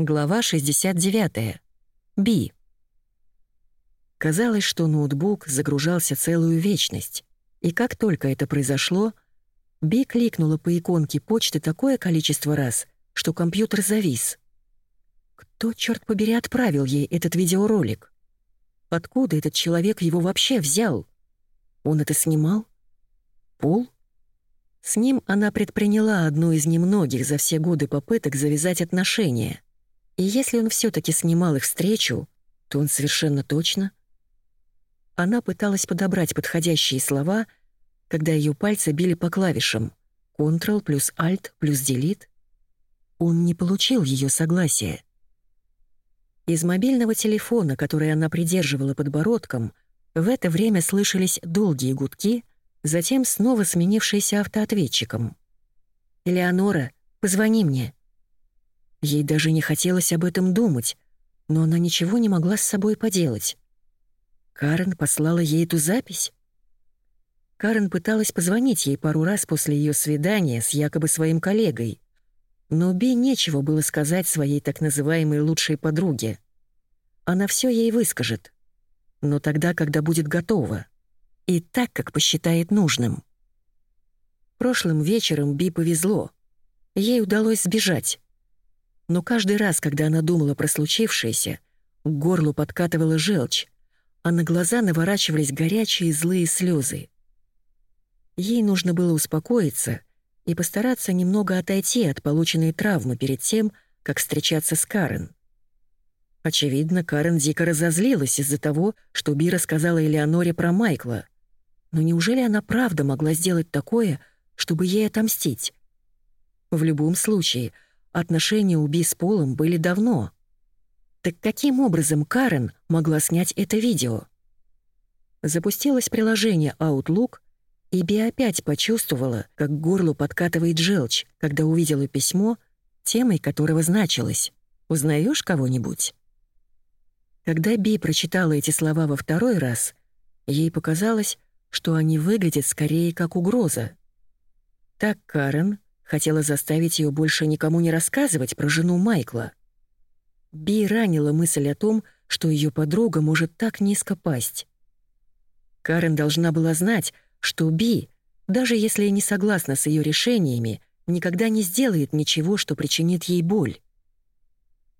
Глава 69. Би. Казалось, что ноутбук загружался целую вечность, и как только это произошло, Би кликнула по иконке почты такое количество раз, что компьютер завис. Кто, черт побери, отправил ей этот видеоролик? Откуда этот человек его вообще взял? Он это снимал? Пол? С ним она предприняла одну из немногих за все годы попыток завязать отношения — и если он все таки снимал их встречу, то он совершенно точно... Она пыталась подобрать подходящие слова, когда ее пальцы били по клавишам Ctrl плюс Alt плюс Delete. Он не получил ее согласия. Из мобильного телефона, который она придерживала подбородком, в это время слышались долгие гудки, затем снова сменившиеся автоответчиком. «Элеонора, позвони мне», Ей даже не хотелось об этом думать, но она ничего не могла с собой поделать. Карен послала ей эту запись? Карен пыталась позвонить ей пару раз после ее свидания с якобы своим коллегой, но Би нечего было сказать своей так называемой лучшей подруге. Она все ей выскажет, но тогда, когда будет готова, и так, как посчитает нужным. Прошлым вечером Би повезло. Ей удалось сбежать. Но каждый раз, когда она думала про случившееся, к горлу подкатывала желчь, а на глаза наворачивались горячие злые слезы. Ей нужно было успокоиться и постараться немного отойти от полученной травмы перед тем, как встречаться с Карен. Очевидно, Карен дико разозлилась из-за того, что Би рассказала Элеоноре про Майкла. Но неужели она правда могла сделать такое, чтобы ей отомстить? В любом случае — Отношения у Би с Полом были давно. Так каким образом Карен могла снять это видео? Запустилось приложение Outlook, и Би опять почувствовала, как к горлу подкатывает желчь, когда увидела письмо, темой которого значилось «Узнаешь кого-нибудь?». Когда Би прочитала эти слова во второй раз, ей показалось, что они выглядят скорее как угроза. Так Карен Хотела заставить ее больше никому не рассказывать про жену Майкла. Би ранила мысль о том, что ее подруга может так низко пасть. Карен должна была знать, что Би, даже если не согласна с ее решениями, никогда не сделает ничего, что причинит ей боль.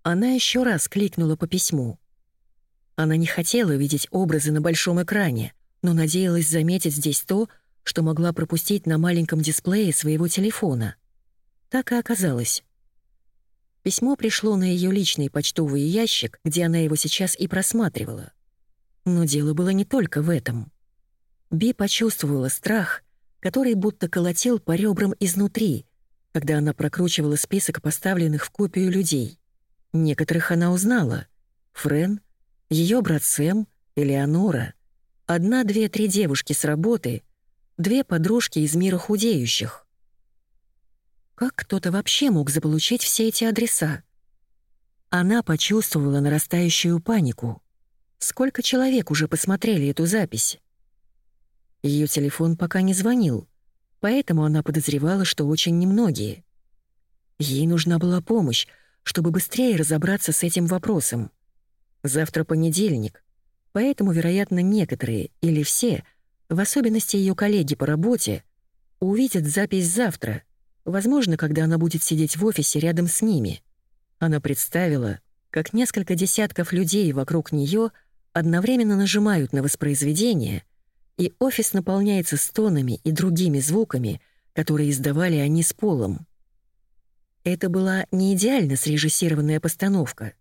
Она еще раз кликнула по письму. Она не хотела видеть образы на большом экране, но надеялась заметить здесь то, что могла пропустить на маленьком дисплее своего телефона. Так и оказалось. Письмо пришло на ее личный почтовый ящик, где она его сейчас и просматривала. Но дело было не только в этом. Би почувствовала страх, который будто колотил по ребрам изнутри, когда она прокручивала список поставленных в копию людей. Некоторых она узнала. Френ, ее брат Сэм, Элеонора, одна, две, три девушки с работы две подружки из мира худеющих. Как кто-то вообще мог заполучить все эти адреса? Она почувствовала нарастающую панику. Сколько человек уже посмотрели эту запись? Ее телефон пока не звонил, поэтому она подозревала, что очень немногие. Ей нужна была помощь, чтобы быстрее разобраться с этим вопросом. Завтра понедельник, поэтому, вероятно, некоторые или все — в особенности ее коллеги по работе, увидят запись завтра, возможно, когда она будет сидеть в офисе рядом с ними. Она представила, как несколько десятков людей вокруг нее одновременно нажимают на воспроизведение, и офис наполняется стонами и другими звуками, которые издавали они с полом. Это была не идеально срежиссированная постановка,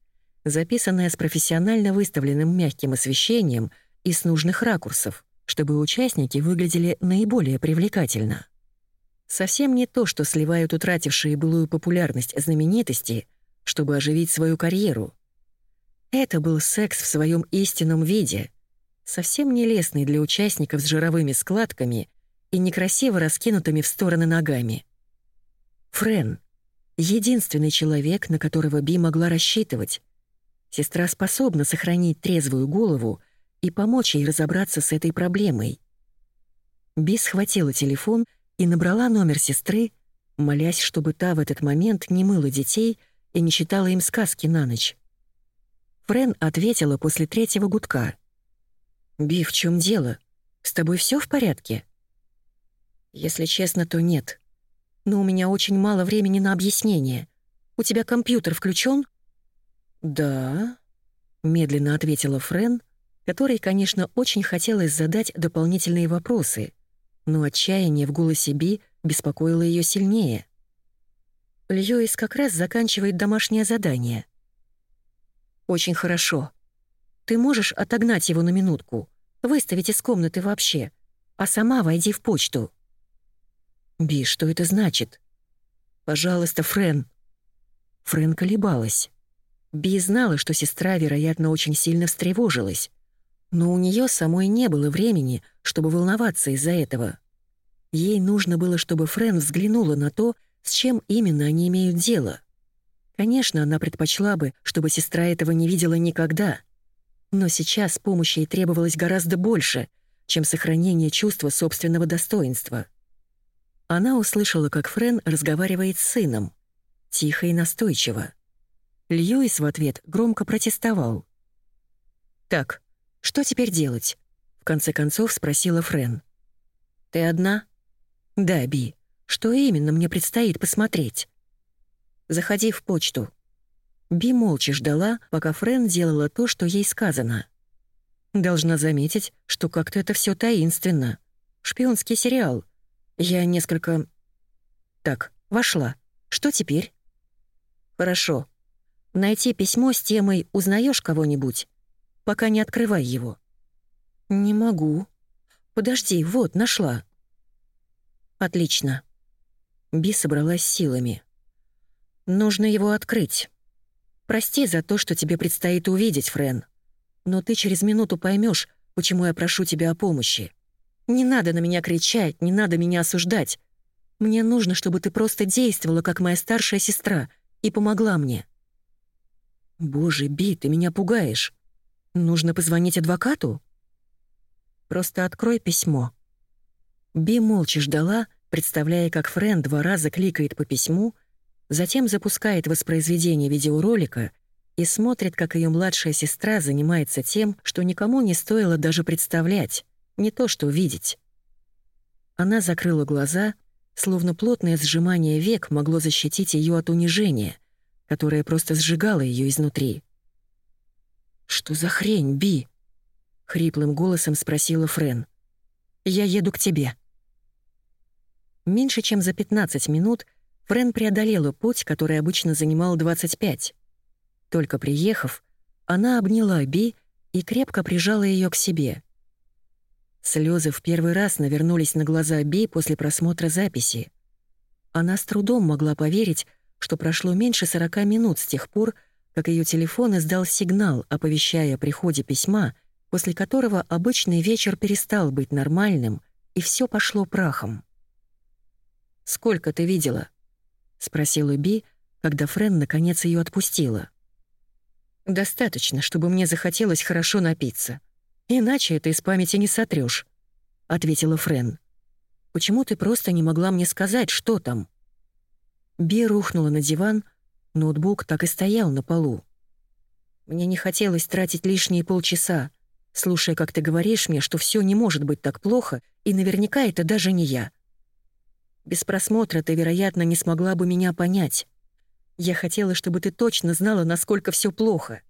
записанная с профессионально выставленным мягким освещением и с нужных ракурсов чтобы участники выглядели наиболее привлекательно. Совсем не то, что сливают утратившие былую популярность знаменитости, чтобы оживить свою карьеру. Это был секс в своем истинном виде, совсем нелестный для участников с жировыми складками и некрасиво раскинутыми в стороны ногами. Френ — единственный человек, на которого Би могла рассчитывать. Сестра способна сохранить трезвую голову и помочь ей разобраться с этой проблемой. Би схватила телефон и набрала номер сестры, молясь, чтобы та в этот момент не мыла детей и не читала им сказки на ночь. Френ ответила после третьего гудка. «Би, в чем дело? С тобой все в порядке?» «Если честно, то нет. Но у меня очень мало времени на объяснение. У тебя компьютер включен? «Да», — медленно ответила Френ, которой, конечно, очень хотелось задать дополнительные вопросы, но отчаяние в голосе Би беспокоило ее сильнее. Льюис как раз заканчивает домашнее задание. «Очень хорошо. Ты можешь отогнать его на минутку, выставить из комнаты вообще, а сама войди в почту». «Би, что это значит?» «Пожалуйста, Френ». Френ колебалась. Би знала, что сестра, вероятно, очень сильно встревожилась, но у нее самой не было времени, чтобы волноваться из-за этого. Ей нужно было, чтобы Френ взглянула на то, с чем именно они имеют дело. Конечно, она предпочла бы, чтобы сестра этого не видела никогда. Но сейчас помощи ей требовалось гораздо больше, чем сохранение чувства собственного достоинства. Она услышала, как Френ разговаривает с сыном. Тихо и настойчиво. Льюис в ответ громко протестовал. «Так, что теперь делать?» — в конце концов спросила Френ. «Ты одна?» «Да, Би. Что именно мне предстоит посмотреть?» Заходи в почту». Би молча ждала, пока Френ делала то, что ей сказано. Должна заметить, что как-то это все таинственно. Шпионский сериал. Я несколько... Так, вошла. Что теперь? Хорошо. Найти письмо с темой «Узнаешь кого-нибудь?» Пока не открывай его. Не могу. Подожди, вот, нашла. Отлично. Би собралась силами. Нужно его открыть. Прости за то, что тебе предстоит увидеть, Френ. Но ты через минуту поймешь, почему я прошу тебя о помощи. Не надо на меня кричать, не надо меня осуждать. Мне нужно, чтобы ты просто действовала, как моя старшая сестра, и помогла мне. Боже, Би, ты меня пугаешь. Нужно позвонить адвокату? Просто открой письмо. Би молча ждала, представляя, как Френ два раза кликает по письму — Затем запускает воспроизведение видеоролика и смотрит, как ее младшая сестра занимается тем, что никому не стоило даже представлять, не то что видеть. Она закрыла глаза, словно плотное сжимание век могло защитить ее от унижения, которое просто сжигало ее изнутри. «Что за хрень, Би?» — хриплым голосом спросила Френ. «Я еду к тебе». Меньше чем за 15 минут — Френ преодолела путь, который обычно занимал 25. Только приехав, она обняла Би и крепко прижала ее к себе. Слезы в первый раз навернулись на глаза Би после просмотра записи. Она с трудом могла поверить, что прошло меньше 40 минут с тех пор, ее телефон издал сигнал, оповещая о приходе письма, после которого обычный вечер перестал быть нормальным, и все пошло прахом. «Сколько ты видела?» — спросила Би, когда Френ наконец ее отпустила. «Достаточно, чтобы мне захотелось хорошо напиться. Иначе это из памяти не сотрёшь», — ответила Френ. «Почему ты просто не могла мне сказать, что там?» Би рухнула на диван, ноутбук так и стоял на полу. «Мне не хотелось тратить лишние полчаса, слушая, как ты говоришь мне, что все не может быть так плохо, и наверняка это даже не я. Без просмотра ты, вероятно, не смогла бы меня понять. Я хотела, чтобы ты точно знала, насколько все плохо.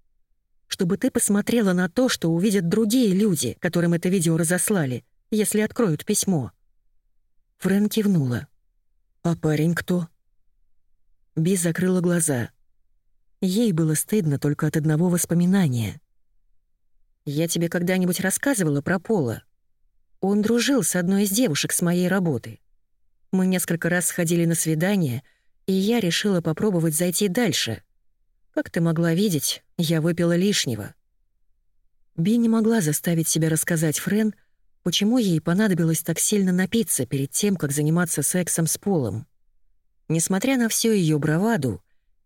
Чтобы ты посмотрела на то, что увидят другие люди, которым это видео разослали, если откроют письмо». Фрэн кивнула. «А парень кто?» Би закрыла глаза. Ей было стыдно только от одного воспоминания. «Я тебе когда-нибудь рассказывала про Пола? Он дружил с одной из девушек с моей работы. Мы несколько раз сходили на свидание, и я решила попробовать зайти дальше. Как ты могла видеть, я выпила лишнего. Би не могла заставить себя рассказать Френ, почему ей понадобилось так сильно напиться перед тем, как заниматься сексом с Полом. Несмотря на всю ее браваду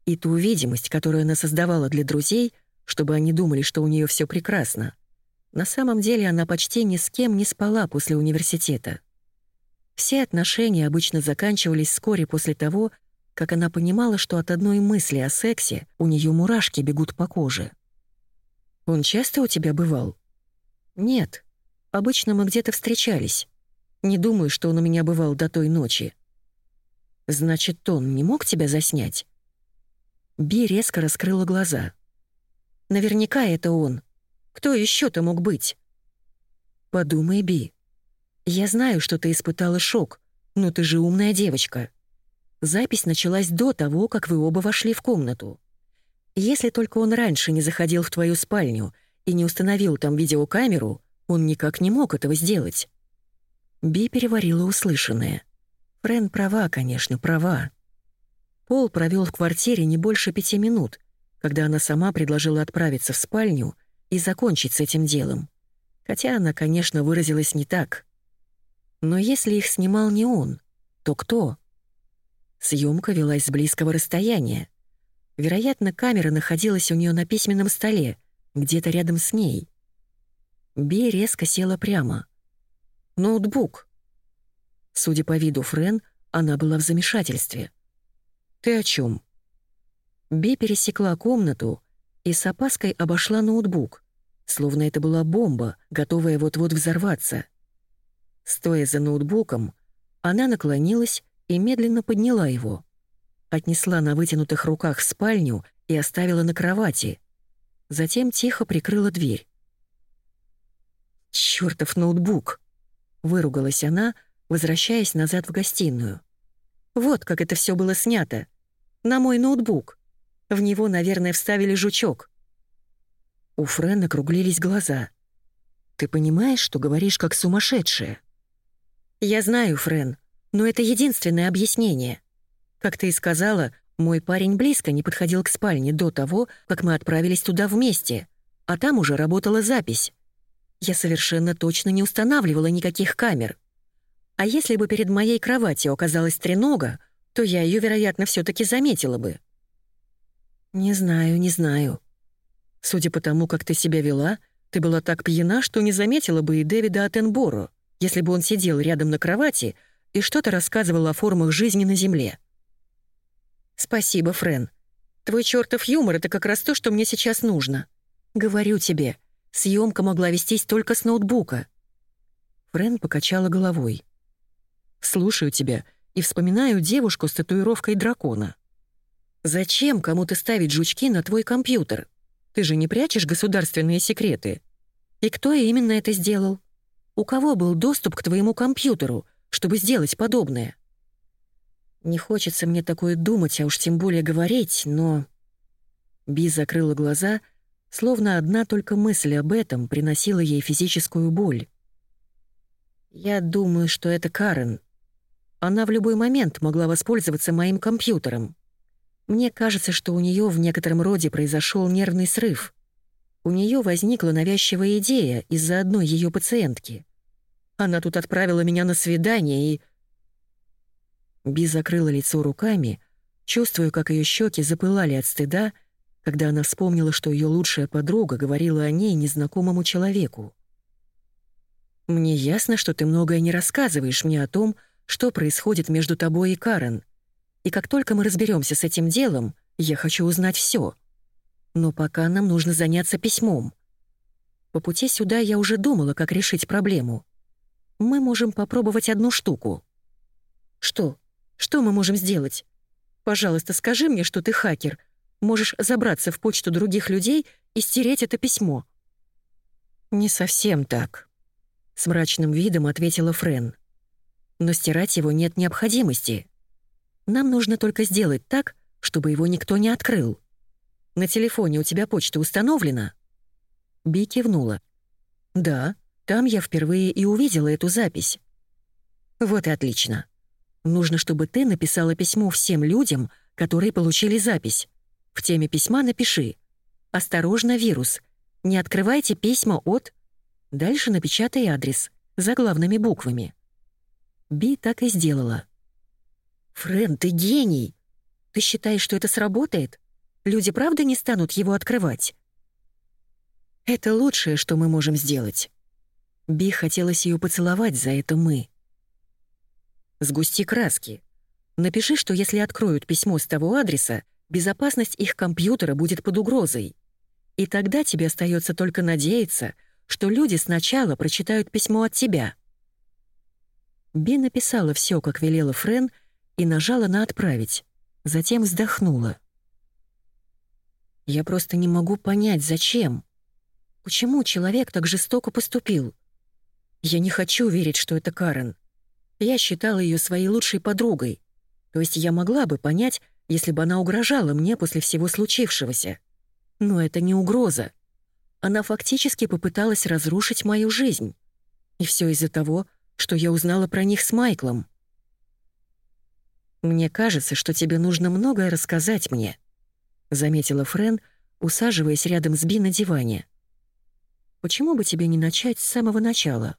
и ту видимость, которую она создавала для друзей, чтобы они думали, что у нее все прекрасно, на самом деле она почти ни с кем не спала после университета. Все отношения обычно заканчивались вскоре после того, как она понимала, что от одной мысли о сексе у нее мурашки бегут по коже. «Он часто у тебя бывал?» «Нет. Обычно мы где-то встречались. Не думаю, что он у меня бывал до той ночи». «Значит, он не мог тебя заснять?» Би резко раскрыла глаза. «Наверняка это он. Кто еще то мог быть?» «Подумай, Би. Я знаю, что ты испытала шок, но ты же умная девочка. Запись началась до того, как вы оба вошли в комнату. Если только он раньше не заходил в твою спальню и не установил там видеокамеру, он никак не мог этого сделать. Би переварила услышанное. Френ права, конечно, права. Пол провел в квартире не больше пяти минут, когда она сама предложила отправиться в спальню и закончить с этим делом. Хотя она, конечно, выразилась не так. Но если их снимал не он, то кто? Съемка велась с близкого расстояния. Вероятно, камера находилась у нее на письменном столе, где-то рядом с ней. Би резко села прямо. «Ноутбук». Судя по виду Френ, она была в замешательстве. «Ты о чем? Би пересекла комнату и с опаской обошла ноутбук, словно это была бомба, готовая вот-вот взорваться. Стоя за ноутбуком, она наклонилась и медленно подняла его. Отнесла на вытянутых руках в спальню и оставила на кровати. Затем тихо прикрыла дверь. «Чёртов ноутбук!» — выругалась она, возвращаясь назад в гостиную. «Вот как это все было снято. На мой ноутбук. В него, наверное, вставили жучок». У Френа округлились глаза. «Ты понимаешь, что говоришь как сумасшедшая?» «Я знаю, Френ. Но это единственное объяснение. Как ты и сказала, мой парень близко не подходил к спальне до того, как мы отправились туда вместе, а там уже работала запись. Я совершенно точно не устанавливала никаких камер. А если бы перед моей кроватью оказалась тренога, то я ее, вероятно, все таки заметила бы. Не знаю, не знаю. Судя по тому, как ты себя вела, ты была так пьяна, что не заметила бы и Дэвида Аттенборо, если бы он сидел рядом на кровати — и что-то рассказывал о формах жизни на Земле. «Спасибо, Френ. Твой чертов юмор — это как раз то, что мне сейчас нужно. Говорю тебе, съемка могла вестись только с ноутбука». Френ покачала головой. «Слушаю тебя и вспоминаю девушку с татуировкой дракона. Зачем кому-то ставить жучки на твой компьютер? Ты же не прячешь государственные секреты. И кто именно это сделал? У кого был доступ к твоему компьютеру, чтобы сделать подобное. Не хочется мне такое думать, а уж тем более говорить, но... Би закрыла глаза, словно одна только мысль об этом приносила ей физическую боль. «Я думаю, что это Карен. Она в любой момент могла воспользоваться моим компьютером. Мне кажется, что у нее в некотором роде произошел нервный срыв. У нее возникла навязчивая идея из-за одной ее пациентки. Она тут отправила меня на свидание и...» Би закрыла лицо руками, чувствуя, как ее щеки запылали от стыда, когда она вспомнила, что ее лучшая подруга говорила о ней незнакомому человеку. «Мне ясно, что ты многое не рассказываешь мне о том, что происходит между тобой и Карен. И как только мы разберемся с этим делом, я хочу узнать все. Но пока нам нужно заняться письмом. По пути сюда я уже думала, как решить проблему мы можем попробовать одну штуку». «Что? Что мы можем сделать? Пожалуйста, скажи мне, что ты хакер. Можешь забраться в почту других людей и стереть это письмо». «Не совсем так», — с мрачным видом ответила Френ. «Но стирать его нет необходимости. Нам нужно только сделать так, чтобы его никто не открыл. На телефоне у тебя почта установлена?» Би кивнула. «Да, там я впервые и увидела эту запись. Вот и отлично. Нужно, чтобы ты написала письмо всем людям, которые получили запись. В теме письма напиши «Осторожно, вирус. Не открывайте письма от...» Дальше напечатай адрес, заглавными буквами. Би так и сделала. «Френ, ты гений! Ты считаешь, что это сработает? Люди правда не станут его открывать?» «Это лучшее, что мы можем сделать». Би хотелось ее поцеловать за это «мы». «Сгусти краски. Напиши, что если откроют письмо с того адреса, безопасность их компьютера будет под угрозой. И тогда тебе остается только надеяться, что люди сначала прочитают письмо от тебя. Би написала все, как велела Френ, и нажала на «Отправить». Затем вздохнула. «Я просто не могу понять, зачем. Почему человек так жестоко поступил? Я не хочу верить, что это Карен. Я считала ее своей лучшей подругой. То есть я могла бы понять, если бы она угрожала мне после всего случившегося. Но это не угроза. Она фактически попыталась разрушить мою жизнь. И все из-за того, что я узнала про них с Майклом. «Мне кажется, что тебе нужно многое рассказать мне», — заметила Френ, усаживаясь рядом с Би на диване. «Почему бы тебе не начать с самого начала?»